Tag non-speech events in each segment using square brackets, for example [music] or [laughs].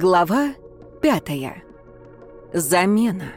Глава пятая. Замена.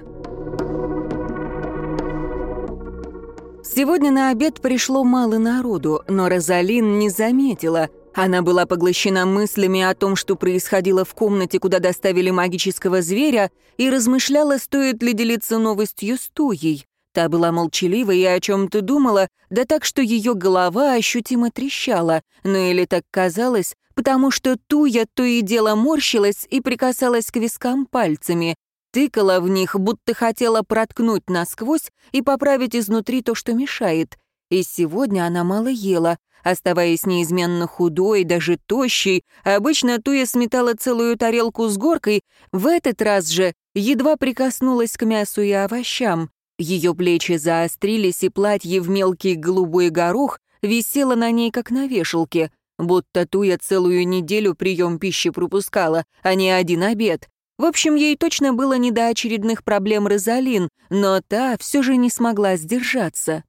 Сегодня на обед пришло мало народу, но Розалин не заметила. Она была поглощена мыслями о том, что происходило в комнате, куда доставили магического зверя, и размышляла, стоит ли делиться новостью с Туей. Та была молчалива и о чем-то думала, да так, что ее голова ощутимо трещала. Ну или так казалось, потому что Туя то и дело морщилась и прикасалась к вискам пальцами. Тыкала в них, будто хотела проткнуть насквозь и поправить изнутри то, что мешает. И сегодня она мало ела, оставаясь неизменно худой, даже тощей. Обычно Туя сметала целую тарелку с горкой, в этот раз же едва прикоснулась к мясу и овощам. Ее плечи заострились, и платье в мелкий голубой горох висело на ней, как на вешалке, будто Туя целую неделю прием пищи пропускала, а не один обед. В общем, ей точно было не до очередных проблем Розалин, но та все же не смогла сдержаться.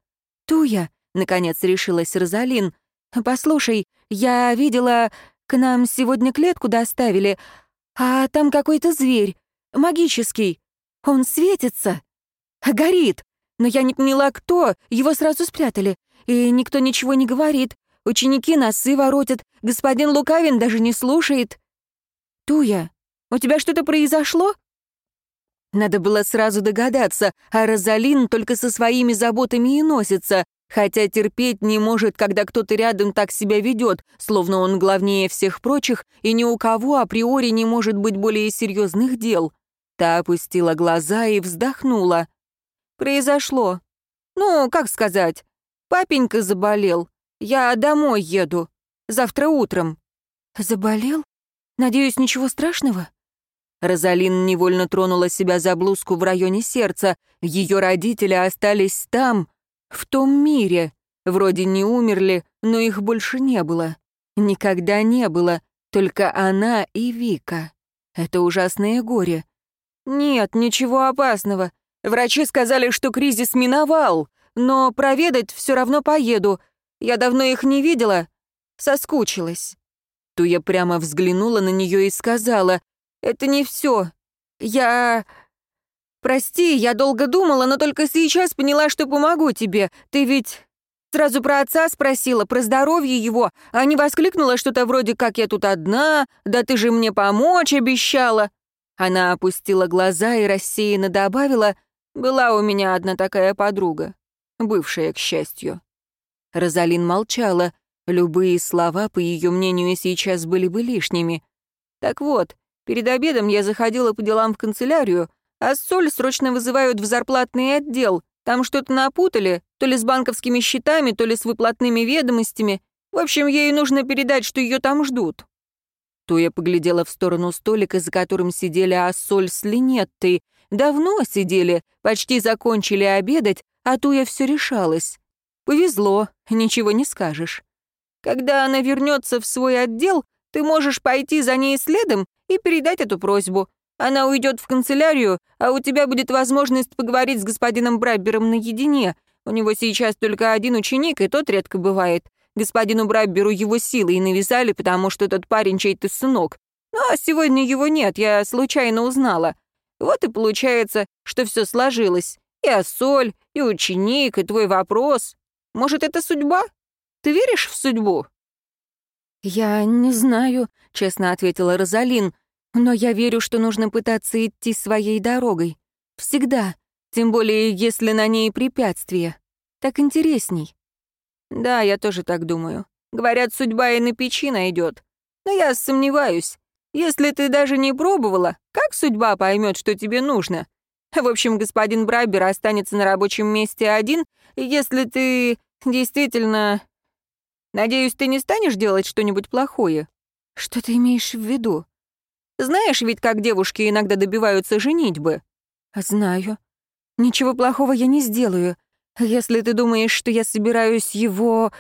«Туя», — наконец решилась Розалин, — «послушай, я видела, к нам сегодня клетку доставили, а там какой-то зверь, магический. Он светится». Горит! Но я не поняла, кто. Его сразу спрятали. И никто ничего не говорит. Ученики носы воротят. Господин Лукавин даже не слушает. Туя, у тебя что-то произошло? Надо было сразу догадаться, а Розалин только со своими заботами и носится, хотя терпеть не может, когда кто-то рядом так себя ведет, словно он главнее всех прочих, и ни у кого априори не может быть более серьезных дел. Та опустила глаза и вздохнула. Произошло. Ну, как сказать, папенька заболел. Я домой еду. Завтра утром. Заболел? Надеюсь, ничего страшного? Розалин невольно тронула себя за блузку в районе сердца. Ее родители остались там, в том мире. Вроде не умерли, но их больше не было. Никогда не было, только она и Вика. Это ужасное горе. Нет, ничего опасного. Врачи сказали, что кризис миновал, но проведать все равно поеду. Я давно их не видела. Соскучилась. Туя прямо взглянула на нее и сказала, «Это не все. Я... Прости, я долго думала, но только сейчас поняла, что помогу тебе. Ты ведь Сразу про отца спросила, про здоровье его, а не воскликнула что-то вроде «как я тут одна», «да ты же мне помочь обещала». Она опустила глаза и рассеянно добавила была у меня одна такая подруга, бывшая, к счастью. Розалин молчала. Любые слова, по ее мнению, сейчас были бы лишними. Так вот, перед обедом я заходила по делам в канцелярию, а соль срочно вызывают в зарплатный отдел. Там что-то напутали, то ли с банковскими счетами, то ли с выплатными ведомостями. В общем, ей нужно передать, что ее там ждут. Туя поглядела в сторону столика, за которым сидели Ассоль с Линеттой, Давно сидели, почти закончили обедать, а Туя все решалась. Повезло, ничего не скажешь. Когда она вернется в свой отдел, ты можешь пойти за ней следом и передать эту просьбу. Она уйдет в канцелярию, а у тебя будет возможность поговорить с господином Браббером наедине. У него сейчас только один ученик, и тот редко бывает. Господину Брабберу его силы и навязали, потому что этот парень чей-то сынок. Ну, а сегодня его нет, я случайно узнала. Вот и получается, что все сложилось. И Ассоль, и ученик, и твой вопрос. Может, это судьба? Ты веришь в судьбу?» «Я не знаю», — честно ответила Розалин, «но я верю, что нужно пытаться идти своей дорогой. Всегда, тем более, если на ней препятствия. Так интересней». «Да, я тоже так думаю. Говорят, судьба и на печи найдет. Но я сомневаюсь. Если ты даже не пробовала, как судьба поймет, что тебе нужно? В общем, господин Брабер останется на рабочем месте один, если ты действительно... Надеюсь, ты не станешь делать что-нибудь плохое? Что ты имеешь в виду? Знаешь ведь, как девушки иногда добиваются женитьбы? Знаю. Ничего плохого я не сделаю. Если ты думаешь, что я собираюсь его...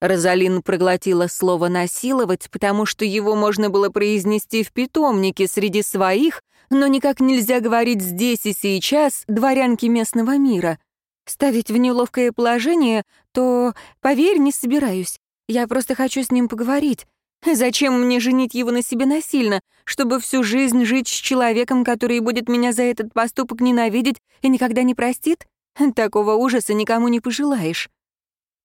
Розалин проглотила слово «насиловать», потому что его можно было произнести в питомнике среди своих, но никак нельзя говорить здесь и сейчас дворянки местного мира. Ставить в неловкое положение, то, поверь, не собираюсь. Я просто хочу с ним поговорить. Зачем мне женить его на себе насильно, чтобы всю жизнь жить с человеком, который будет меня за этот поступок ненавидеть и никогда не простит? Такого ужаса никому не пожелаешь».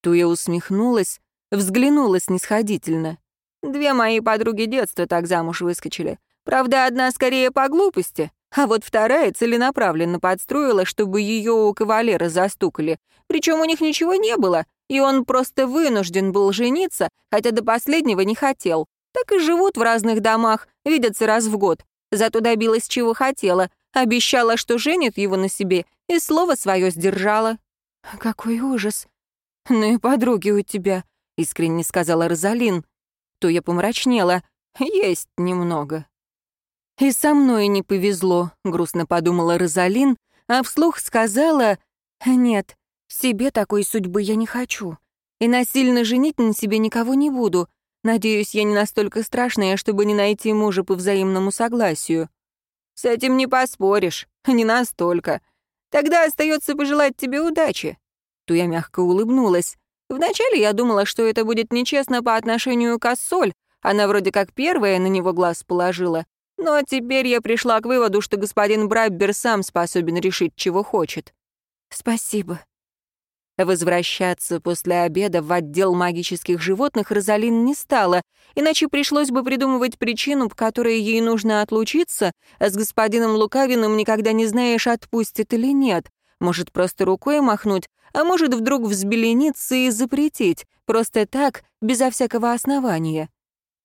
Туя усмехнулась, взглянула снисходительно. «Две мои подруги детства так замуж выскочили. Правда, одна скорее по глупости, а вот вторая целенаправленно подстроила, чтобы ее у кавалера застукали. Причем у них ничего не было, и он просто вынужден был жениться, хотя до последнего не хотел. Так и живут в разных домах, видятся раз в год. Зато добилась чего хотела, обещала, что женит его на себе, и слово свое сдержала. «Какой ужас!» «Ну и подруги у тебя», — искренне сказала Розалин. То я помрачнела. «Есть немного». «И со мной не повезло», — грустно подумала Розалин, а вслух сказала, «Нет, себе такой судьбы я не хочу. И насильно женить на себе никого не буду. Надеюсь, я не настолько страшная, чтобы не найти мужа по взаимному согласию». «С этим не поспоришь, не настолько. Тогда остается пожелать тебе удачи». Туя мягко улыбнулась. «Вначале я думала, что это будет нечестно по отношению к Ассоль. Она вроде как первая на него глаз положила. Но теперь я пришла к выводу, что господин Браббер сам способен решить, чего хочет. Спасибо. Возвращаться после обеда в отдел магических животных Розалин не стала, иначе пришлось бы придумывать причину, по которой ей нужно отлучиться, а с господином Лукавиным никогда не знаешь, отпустит или нет. Может, просто рукой махнуть, а может, вдруг взбелениться и запретить, просто так, безо всякого основания.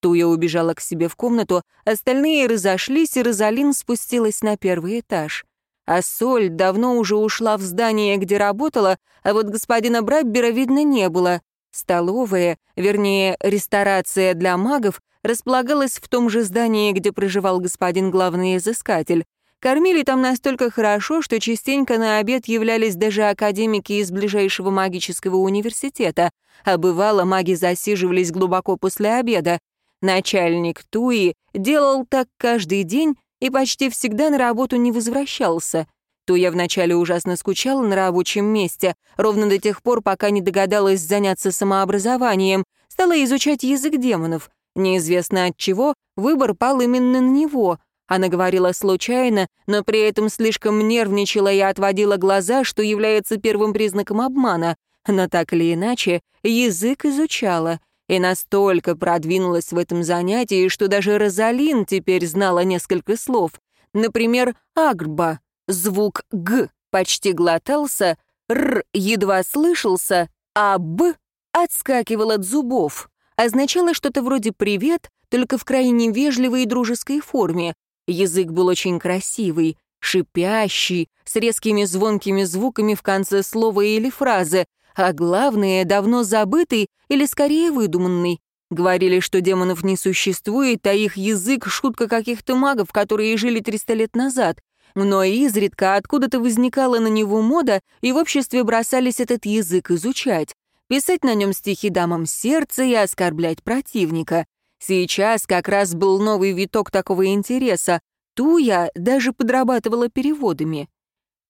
Туя убежала к себе в комнату, остальные разошлись, и Розалин спустилась на первый этаж. А Соль давно уже ушла в здание, где работала, а вот господина Браббера видно не было. Столовая, вернее, ресторация для магов, располагалась в том же здании, где проживал господин главный изыскатель. Кормили там настолько хорошо, что частенько на обед являлись даже академики из ближайшего магического университета, а бывало, маги засиживались глубоко после обеда, Начальник Туи делал так каждый день и почти всегда на работу не возвращался. Туя вначале ужасно скучала на рабочем месте, ровно до тех пор, пока не догадалась заняться самообразованием, стала изучать язык демонов. Неизвестно от чего, выбор пал именно на него. Она говорила случайно, но при этом слишком нервничала и отводила глаза, что является первым признаком обмана. Но так или иначе, язык изучала — и настолько продвинулась в этом занятии, что даже Розалин теперь знала несколько слов. Например, «агрба» — звук «г» почти глотался, «р» едва слышался, а «б» отскакивал от зубов. Означало что-то вроде «привет», только в крайне вежливой и дружеской форме. Язык был очень красивый, шипящий, с резкими звонкими звуками в конце слова или фразы, а главное, давно забытый или скорее выдуманный. Говорили, что демонов не существует, а их язык — шутка каких-то магов, которые жили 300 лет назад. Но изредка откуда-то возникала на него мода, и в обществе бросались этот язык изучать, писать на нем стихи дамам сердца и оскорблять противника. Сейчас как раз был новый виток такого интереса. Туя даже подрабатывала переводами.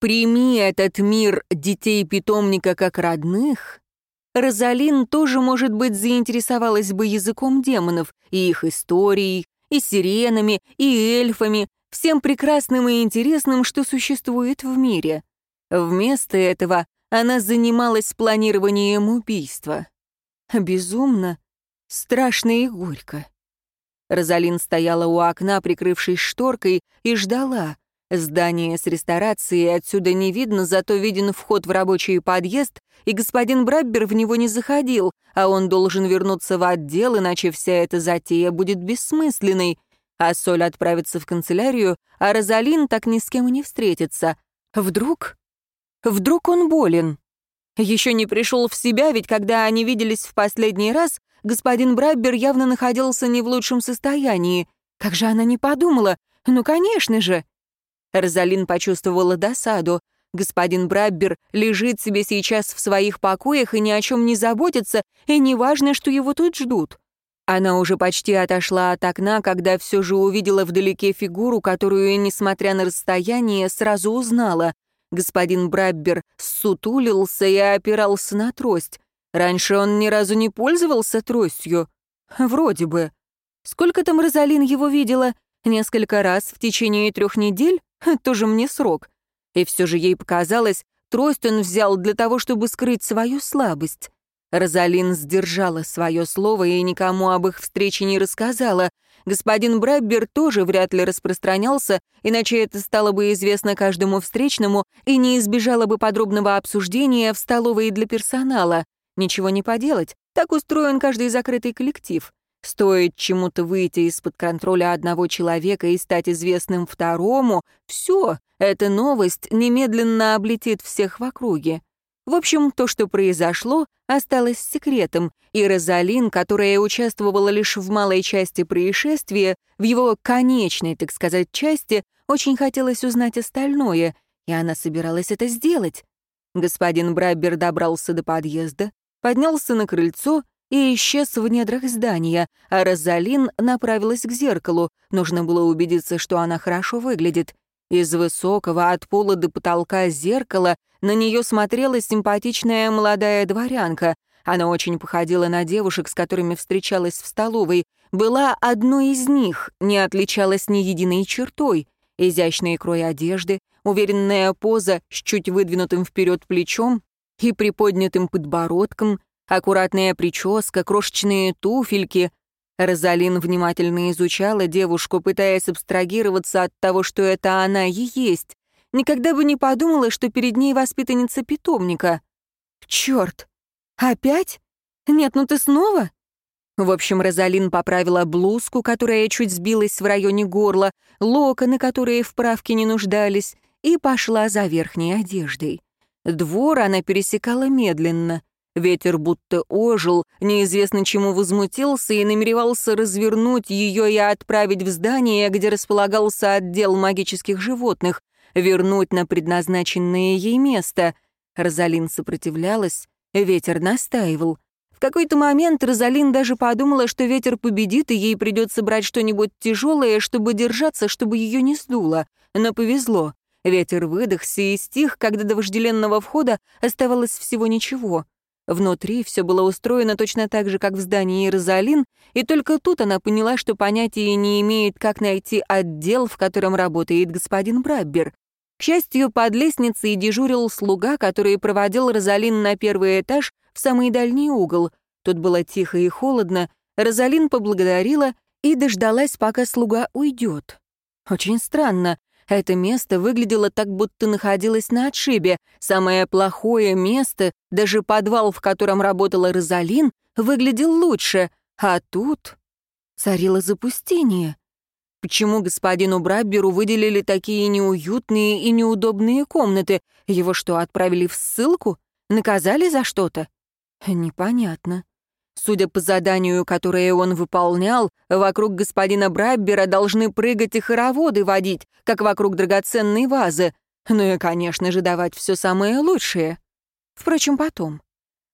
Прими этот мир детей питомника как родных, Розалин тоже, может быть, заинтересовалась бы языком демонов, и их историей, и сиренами, и эльфами, всем прекрасным и интересным, что существует в мире. Вместо этого она занималась планированием убийства. Безумно, страшно и горько. Розалин стояла у окна, прикрывшись шторкой, и ждала, Здание с ресторацией отсюда не видно, зато виден вход в рабочий подъезд, и господин Браббер в него не заходил, а он должен вернуться в отдел, иначе вся эта затея будет бессмысленной. А Соль отправится в канцелярию, а Розалин так ни с кем и не встретится. Вдруг? Вдруг он болен? Еще не пришел в себя, ведь когда они виделись в последний раз, господин Браббер явно находился не в лучшем состоянии. Как же она не подумала? Ну, конечно же. Розалин почувствовала досаду. Господин Браббер лежит себе сейчас в своих покоях и ни о чем не заботится, и неважно, что его тут ждут. Она уже почти отошла от окна, когда все же увидела вдалеке фигуру, которую, несмотря на расстояние, сразу узнала. Господин Браббер сутулился и опирался на трость. Раньше он ни разу не пользовался тростью. Вроде бы. Сколько там Розалин его видела? Несколько раз в течение трех недель? [laughs] Тоже мне срок. И все же ей показалось, трость он взял для того, чтобы скрыть свою слабость. Розалин сдержала свое слово и никому об их встрече не рассказала. Господин Браббер тоже вряд ли распространялся, иначе это стало бы известно каждому встречному и не избежало бы подробного обсуждения в столовой для персонала. Ничего не поделать, так устроен каждый закрытый коллектив. Стоит чему-то выйти из-под контроля одного человека и стать известным второму, все, эта новость немедленно облетит всех в округе. В общем, то, что произошло, осталось секретом, и Розалин, которая участвовала лишь в малой части происшествия, в его конечной, так сказать, части, очень хотелось узнать остальное, и она собиралась это сделать. Господин Браббер добрался до подъезда, поднялся на крыльцо и исчез в недрах здания, а Розалин направилась к зеркалу. Нужно было убедиться, что она хорошо выглядит. Из высокого от пола до потолка зеркала на нее смотрела симпатичная молодая дворянка. Она очень походила на девушек, с которыми встречалась в столовой. Была одной из них, не отличалась ни единой чертой. Изящный крой одежды, уверенная поза с чуть выдвинутым вперед плечом и приподнятым подбородком, аккуратная прическа, крошечные туфельки, Розалин внимательно изучала девушку, пытаясь абстрагироваться от того, что это она и есть. Никогда бы не подумала, что перед ней воспитанница питомника. Черт! Опять? Нет, ну ты снова? В общем, Розалин поправила блузку, которая чуть сбилась в районе горла, локоны, которые в правке не нуждались, и пошла за верхней одеждой. Двор она пересекала медленно. Ветер будто ожил, неизвестно чему возмутился и намеревался развернуть ее и отправить в здание, где располагался отдел магических животных, вернуть на предназначенное ей место. Розалин сопротивлялась, ветер настаивал. В какой-то момент Розалин даже подумала, что ветер победит, и ей придется брать что-нибудь тяжелое, чтобы держаться, чтобы ее не сдуло. Но повезло. Ветер выдохся и стих, когда до вожделенного входа оставалось всего ничего — Внутри все было устроено точно так же, как в здании Розалин, и только тут она поняла, что понятия не имеет, как найти отдел, в котором работает господин Браббер. К счастью, под лестницей дежурил слуга, который проводил Розалин на первый этаж в самый дальний угол. Тут было тихо и холодно. Розалин поблагодарила и дождалась, пока слуга уйдет. Очень странно. Это место выглядело так, будто находилось на отшибе. Самое плохое место, даже подвал, в котором работала Розалин, выглядел лучше. А тут царило запустение. Почему господину Брабберу выделили такие неуютные и неудобные комнаты? Его что, отправили в ссылку? Наказали за что-то? Непонятно. Судя по заданию, которое он выполнял, вокруг господина Браббера должны прыгать и хороводы водить, как вокруг драгоценной вазы. Ну и, конечно же, давать все самое лучшее. Впрочем, потом.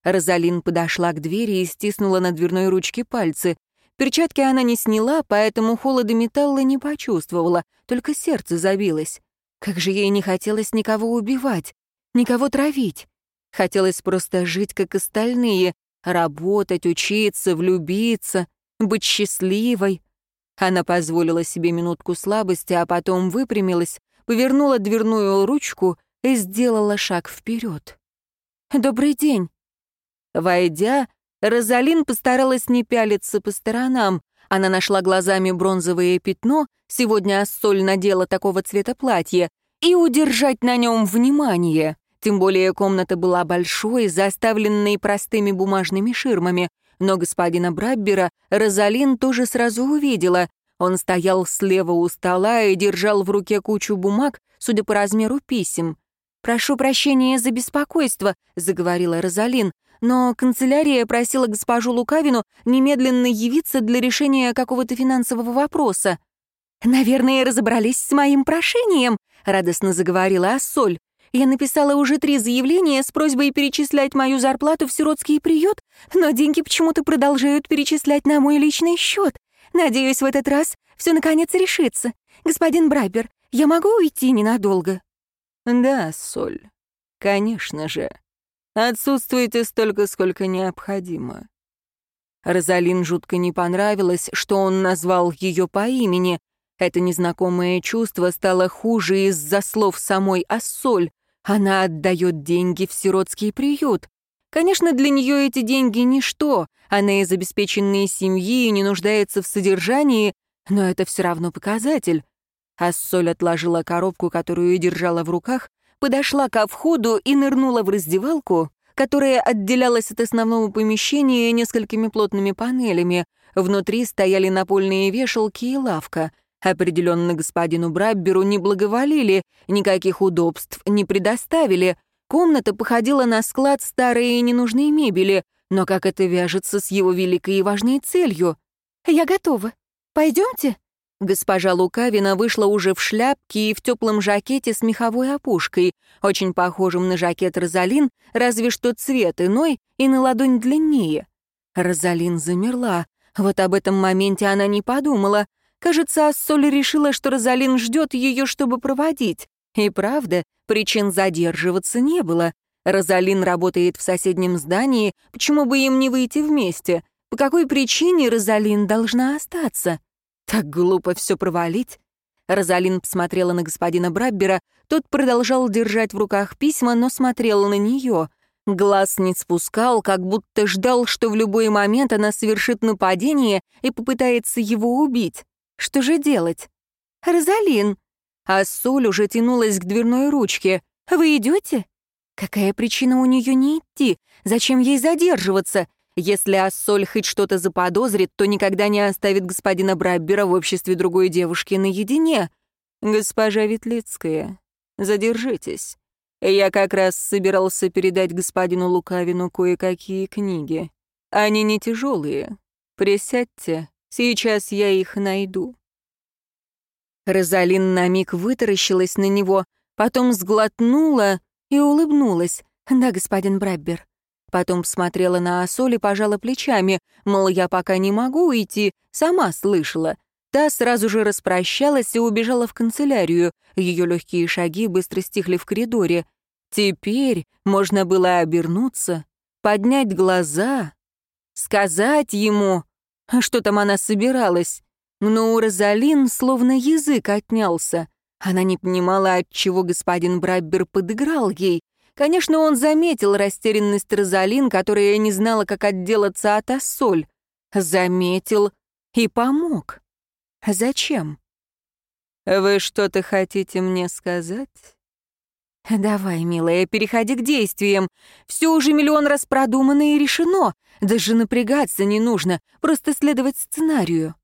Розалин подошла к двери и стиснула на дверной ручке пальцы. Перчатки она не сняла, поэтому холода металла не почувствовала, только сердце забилось. Как же ей не хотелось никого убивать, никого травить. Хотелось просто жить, как остальные, Работать, учиться, влюбиться, быть счастливой. Она позволила себе минутку слабости, а потом выпрямилась, повернула дверную ручку и сделала шаг вперед. «Добрый день». Войдя, Розалин постаралась не пялиться по сторонам. Она нашла глазами бронзовое пятно, сегодня Ассоль надела такого цвета платье, и удержать на нем внимание. Тем более комната была большой, заставленной простыми бумажными ширмами, но господина Браббера Розалин тоже сразу увидела. Он стоял слева у стола и держал в руке кучу бумаг, судя по размеру писем. «Прошу прощения за беспокойство», — заговорила Розалин, но канцелярия просила госпожу Лукавину немедленно явиться для решения какого-то финансового вопроса. «Наверное, разобрались с моим прошением», — радостно заговорила Ассоль. Я написала уже три заявления с просьбой перечислять мою зарплату в сиротский приют, но деньги почему-то продолжают перечислять на мой личный счет. Надеюсь, в этот раз все наконец решится. Господин Брайбер, я могу уйти ненадолго?» «Да, Соль, конечно же. Отсутствуйте столько, сколько необходимо». Розалин жутко не понравилось, что он назвал ее по имени. Это незнакомое чувство стало хуже из-за слов самой Ассоль. Она отдает деньги в сиротский приют. Конечно, для нее эти деньги — ничто. Она из обеспеченной семьи и не нуждается в содержании, но это все равно показатель. Ассоль отложила коробку, которую держала в руках, подошла ко входу и нырнула в раздевалку, которая отделялась от основного помещения несколькими плотными панелями. Внутри стояли напольные вешалки и лавка. Определенно господину Брабберу не благоволили, никаких удобств не предоставили. Комната походила на склад старой и ненужной мебели, но как это вяжется с его великой и важной целью? «Я готова. Пойдемте?» Госпожа Лукавина вышла уже в шляпке и в теплом жакете с меховой опушкой, очень похожим на жакет Розалин, разве что цвет иной и на ладонь длиннее. Розалин замерла. Вот об этом моменте она не подумала. Кажется, Ассоль решила, что Розалин ждет ее, чтобы проводить. И правда, причин задерживаться не было. Розалин работает в соседнем здании, почему бы им не выйти вместе? По какой причине Розалин должна остаться? Так глупо все провалить. Розалин посмотрела на господина Браббера, тот продолжал держать в руках письма, но смотрел на нее. Глаз не спускал, как будто ждал, что в любой момент она совершит нападение и попытается его убить. Что же делать? «Розалин!» А Соль уже тянулась к дверной ручке. «Вы идете?» Какая причина у нее не идти? Зачем ей задерживаться? Если Ассоль хоть что-то заподозрит, то никогда не оставит господина Браббера в обществе другой девушки наедине. Госпожа Ветлицкая, задержитесь. Я как раз собирался передать господину Лукавину кое-какие книги. Они не тяжелые. Присядьте, сейчас я их найду. Розалин на миг вытаращилась на него, потом сглотнула и улыбнулась. «Да, господин Браббер, Потом посмотрела на Асоль и пожала плечами, мол, я пока не могу уйти, сама слышала. Та сразу же распрощалась и убежала в канцелярию. Ее легкие шаги быстро стихли в коридоре. Теперь можно было обернуться, поднять глаза, сказать ему, что там она собиралась. Но у Розалин словно язык отнялся. Она не понимала, от чего господин Браббер подыграл ей. Конечно, он заметил растерянность Розалин, которая не знала, как отделаться от Ассоль. Заметил и помог. Зачем? «Вы что-то хотите мне сказать?» «Давай, милая, переходи к действиям. Все уже миллион раз продумано и решено. Даже напрягаться не нужно, просто следовать сценарию».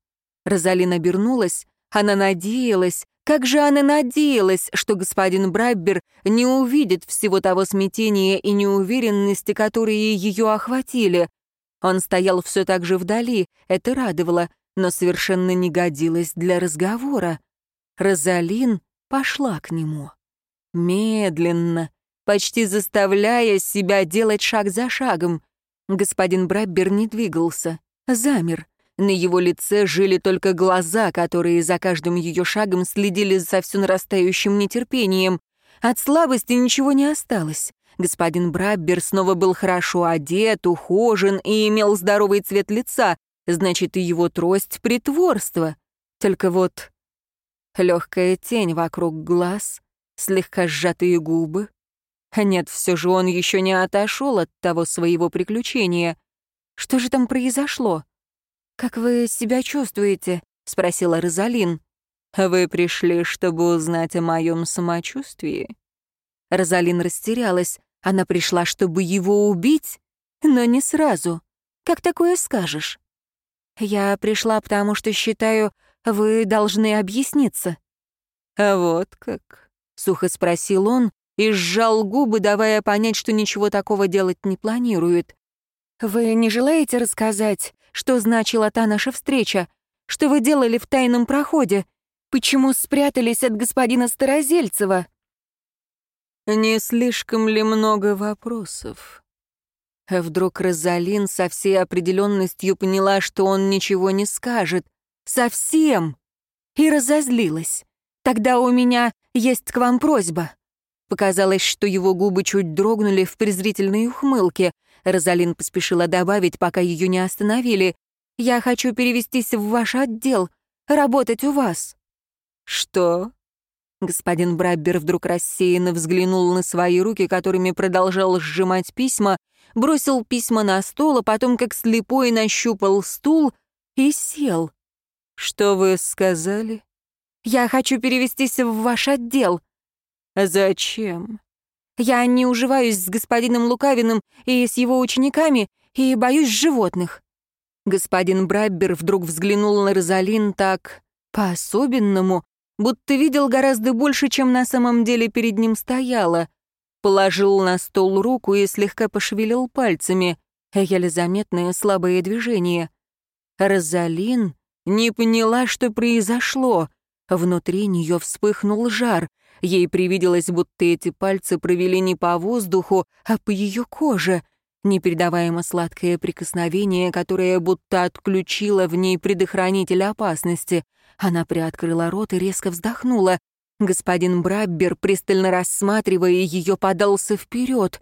Розалина обернулась. Она надеялась, как же она надеялась, что господин Браббер не увидит всего того смятения и неуверенности, которые ее охватили. Он стоял все так же вдали, это радовало, но совершенно не годилось для разговора. Розалин пошла к нему. Медленно, почти заставляя себя делать шаг за шагом. Господин Браббер не двигался, замер. На его лице жили только глаза, которые за каждым ее шагом следили за все нарастающим нетерпением. От слабости ничего не осталось. Господин Браббер снова был хорошо одет, ухожен и имел здоровый цвет лица, значит, и его трость — притворство. Только вот легкая тень вокруг глаз, слегка сжатые губы. Нет, все же он еще не отошел от того своего приключения. Что же там произошло? «Как вы себя чувствуете?» — спросила Розалин. «Вы пришли, чтобы узнать о моем самочувствии?» Розалин растерялась. Она пришла, чтобы его убить, но не сразу. Как такое скажешь? «Я пришла, потому что считаю, вы должны объясниться». «А вот как?» — сухо спросил он и сжал губы, давая понять, что ничего такого делать не планирует. «Вы не желаете рассказать, что значила та наша встреча? Что вы делали в тайном проходе? Почему спрятались от господина Старозельцева?» «Не слишком ли много вопросов?» Вдруг Розалин со всей определенностью поняла, что он ничего не скажет. Совсем! И разозлилась. «Тогда у меня есть к вам просьба». Показалось, что его губы чуть дрогнули в презрительной ухмылке. Розалин поспешила добавить, пока ее не остановили. «Я хочу перевестись в ваш отдел, работать у вас». «Что?» Господин Браббер вдруг рассеянно взглянул на свои руки, которыми продолжал сжимать письма, бросил письма на стол, а потом как слепой нащупал стул и сел. «Что вы сказали?» «Я хочу перевестись в ваш отдел». «Зачем?» «Я не уживаюсь с господином Лукавиным и с его учениками и боюсь животных». Господин Браббер вдруг взглянул на Розалин так по-особенному, будто видел гораздо больше, чем на самом деле перед ним стояло. Положил на стол руку и слегка пошевелил пальцами. Еле заметное слабое движение. Розалин не поняла, что произошло. Внутри нее вспыхнул жар. Ей привиделось, будто эти пальцы провели не по воздуху, а по ее коже. Непередаваемо сладкое прикосновение, которое будто отключило в ней предохранитель опасности. Она приоткрыла рот и резко вздохнула. Господин Браббер, пристально рассматривая ее, подался вперед.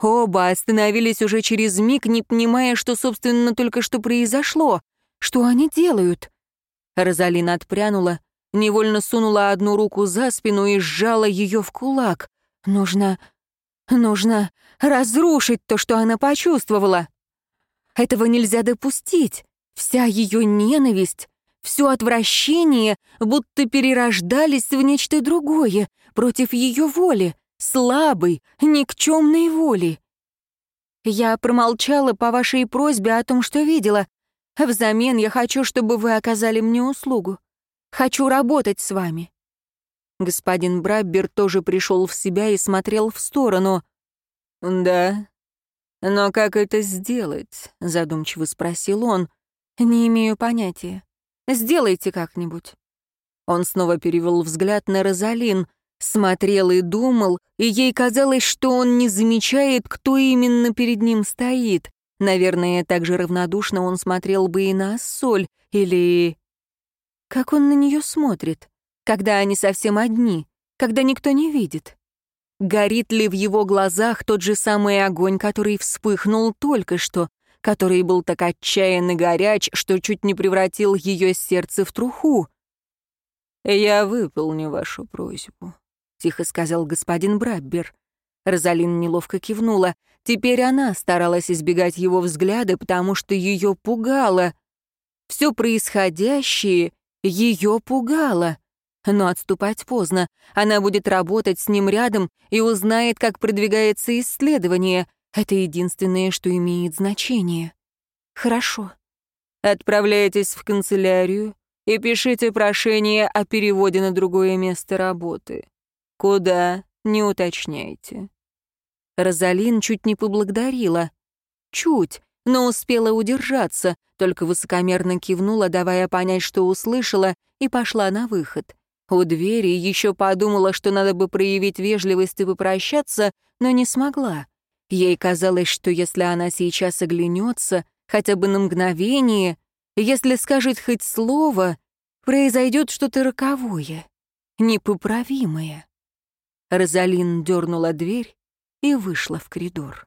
Оба остановились уже через миг, не понимая, что, собственно, только что произошло. Что они делают? Розалина отпрянула, невольно сунула одну руку за спину и сжала ее в кулак. Нужно Нужно разрушить то, что она почувствовала. Этого нельзя допустить. Вся ее ненависть, все отвращение будто перерождались в нечто другое, против ее воли, слабой, никчемной воли. Я промолчала по вашей просьбе о том, что видела. Взамен я хочу, чтобы вы оказали мне услугу. Хочу работать с вами. Господин Браббер тоже пришел в себя и смотрел в сторону. «Да? Но как это сделать?» — задумчиво спросил он. «Не имею понятия. Сделайте как-нибудь». Он снова перевел взгляд на Розалин, смотрел и думал, и ей казалось, что он не замечает, кто именно перед ним стоит. Наверное, так же равнодушно он смотрел бы и на Соль, или... Как он на нее смотрит? когда они совсем одни, когда никто не видит? Горит ли в его глазах тот же самый огонь, который вспыхнул только что, который был так отчаянно горяч, что чуть не превратил ее сердце в труху? «Я выполню вашу просьбу», — тихо сказал господин Браббер. Розалин неловко кивнула. Теперь она старалась избегать его взгляда, потому что ее пугало. Все происходящее ее пугало. Но отступать поздно. Она будет работать с ним рядом и узнает, как продвигается исследование. Это единственное, что имеет значение. Хорошо. Отправляйтесь в канцелярию и пишите прошение о переводе на другое место работы. Куда, не уточняйте. Розалин чуть не поблагодарила. Чуть, но успела удержаться, только высокомерно кивнула, давая понять, что услышала, и пошла на выход. У двери еще подумала, что надо бы проявить вежливость и попрощаться, но не смогла. Ей казалось, что если она сейчас оглянется, хотя бы на мгновение, если скажет хоть слово, произойдет что-то роковое, непоправимое. Розалин дернула дверь и вышла в коридор.